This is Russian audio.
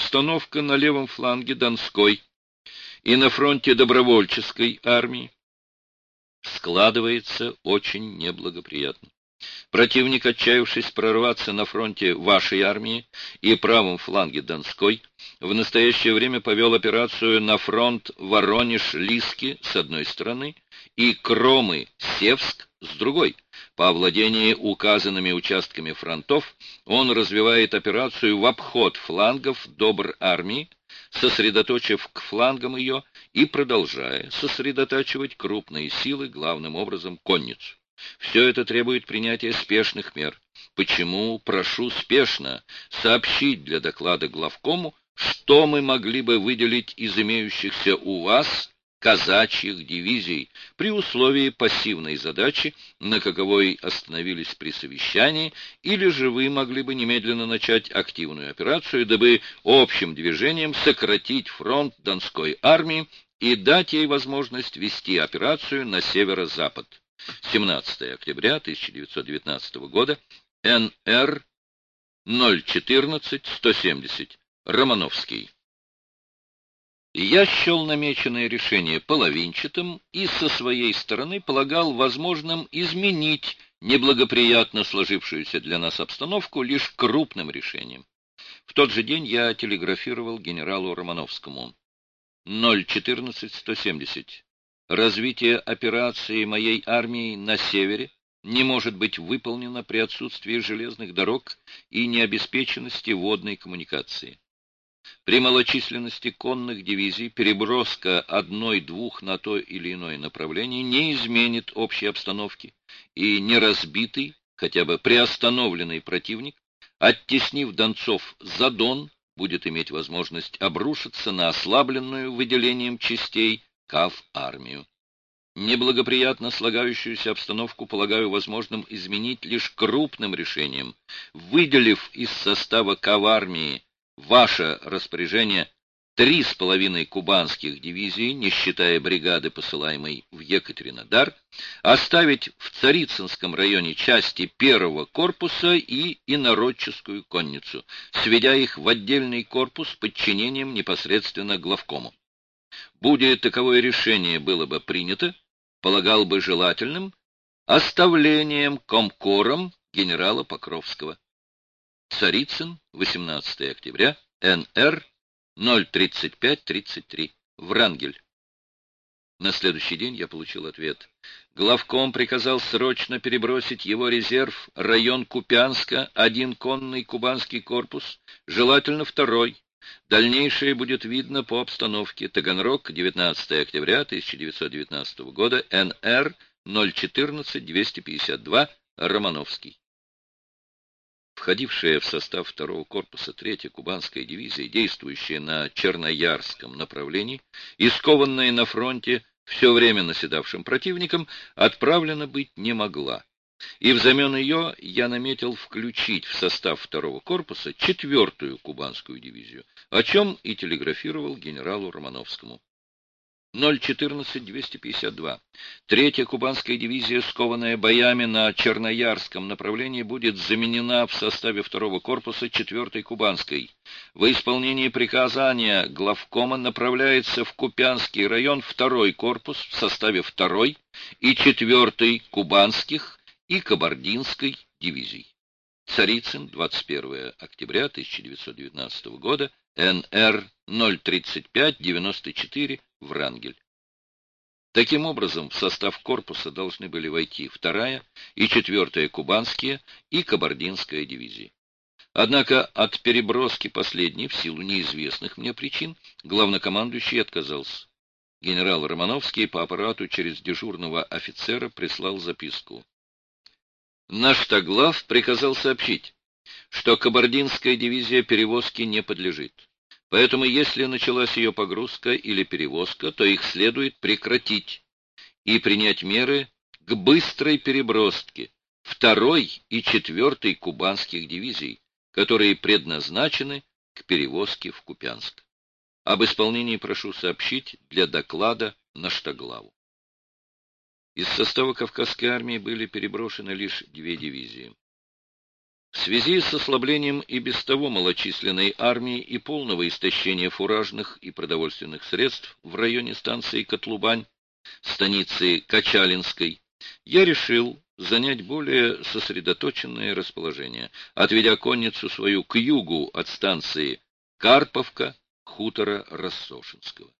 обстановка на левом фланге Донской и на фронте добровольческой армии складывается очень неблагоприятно. Противник, отчаявшись прорваться на фронте вашей армии и правом фланге Донской, в настоящее время повел операцию на фронт Воронеж-Лиски с одной стороны и Кромы-Севск с другой. По овладении указанными участками фронтов он развивает операцию в обход флангов Добр армии, сосредоточив к флангам ее и продолжая сосредотачивать крупные силы, главным образом конницу. Все это требует принятия спешных мер. Почему, прошу спешно, сообщить для доклада главкому, что мы могли бы выделить из имеющихся у вас казачьих дивизий при условии пассивной задачи, на каковой остановились при совещании, или же вы могли бы немедленно начать активную операцию, дабы общим движением сократить фронт Донской армии и дать ей возможность вести операцию на северо-запад. 17 октября 1919 года, НР 014-170, Романовский. Я счел намеченное решение половинчатым и со своей стороны полагал возможным изменить неблагоприятно сложившуюся для нас обстановку лишь крупным решением. В тот же день я телеграфировал генералу Романовскому. 014-170 развитие операции моей армии на севере не может быть выполнено при отсутствии железных дорог и необеспеченности водной коммуникации. При малочисленности конных дивизий переброска одной-двух на то или иное направление не изменит общей обстановки, и неразбитый, хотя бы приостановленный противник, оттеснив Донцов за Дон, будет иметь возможность обрушиться на ослабленную выделением частей КАВ-армию. Неблагоприятно слагающуюся обстановку полагаю возможным изменить лишь крупным решением, выделив из состава КАВ-армии ваше распоряжение три с половиной кубанских дивизий, не считая бригады, посылаемой в Екатеринодар, оставить в Царицынском районе части первого корпуса и инородческую конницу, сведя их в отдельный корпус подчинением непосредственно главкому. Будет таковое решение было бы принято, полагал бы желательным оставлением комкором генерала Покровского. Царицын, 18 октября, НР 03533, Врангель. На следующий день я получил ответ. Главком приказал срочно перебросить его резерв, район Купянска, один конный кубанский корпус, желательно второй, Дальнейшее будет видно по обстановке. Таганрог, 19 октября 1919 года, НР 014-252, Романовский. Входившая в состав второго корпуса третья кубанская дивизия, действующая на Черноярском направлении и скованная на фронте все время наседавшим противником, отправлена быть не могла и взамен ее я наметил включить в состав второго корпуса четвертую кубанскую дивизию, о чем и телеграфировал генералу Романовскому. 014-252. Третья кубанская дивизия, скованная боями на Черноярском направлении, будет заменена в составе второго корпуса четвертой кубанской. Во исполнении приказания главкома направляется в Купянский район второй корпус в составе второй и четвертой кубанских и Кабардинской дивизий. Царицын, 21 октября 1919 года, НР 035-94, Врангель. Таким образом, в состав корпуса должны были войти вторая и четвертая кубанские и кабардинская дивизии. Однако от переброски последней в силу неизвестных мне причин главнокомандующий отказался. Генерал Романовский по аппарату через дежурного офицера прислал записку. Наш Таглав приказал сообщить, что кабардинская дивизия перевозки не подлежит. Поэтому, если началась ее погрузка или перевозка, то их следует прекратить и принять меры к быстрой переброске второй и четвертой кубанских дивизий, которые предназначены к перевозке в Купянск. Об исполнении прошу сообщить для доклада на Штаглаву. Из состава Кавказской армии были переброшены лишь две дивизии. В связи с ослаблением и без того малочисленной армии и полного истощения фуражных и продовольственных средств в районе станции Котлубань, станицы Качалинской, я решил занять более сосредоточенное расположение, отведя конницу свою к югу от станции Карповка, хутора Рассошинского.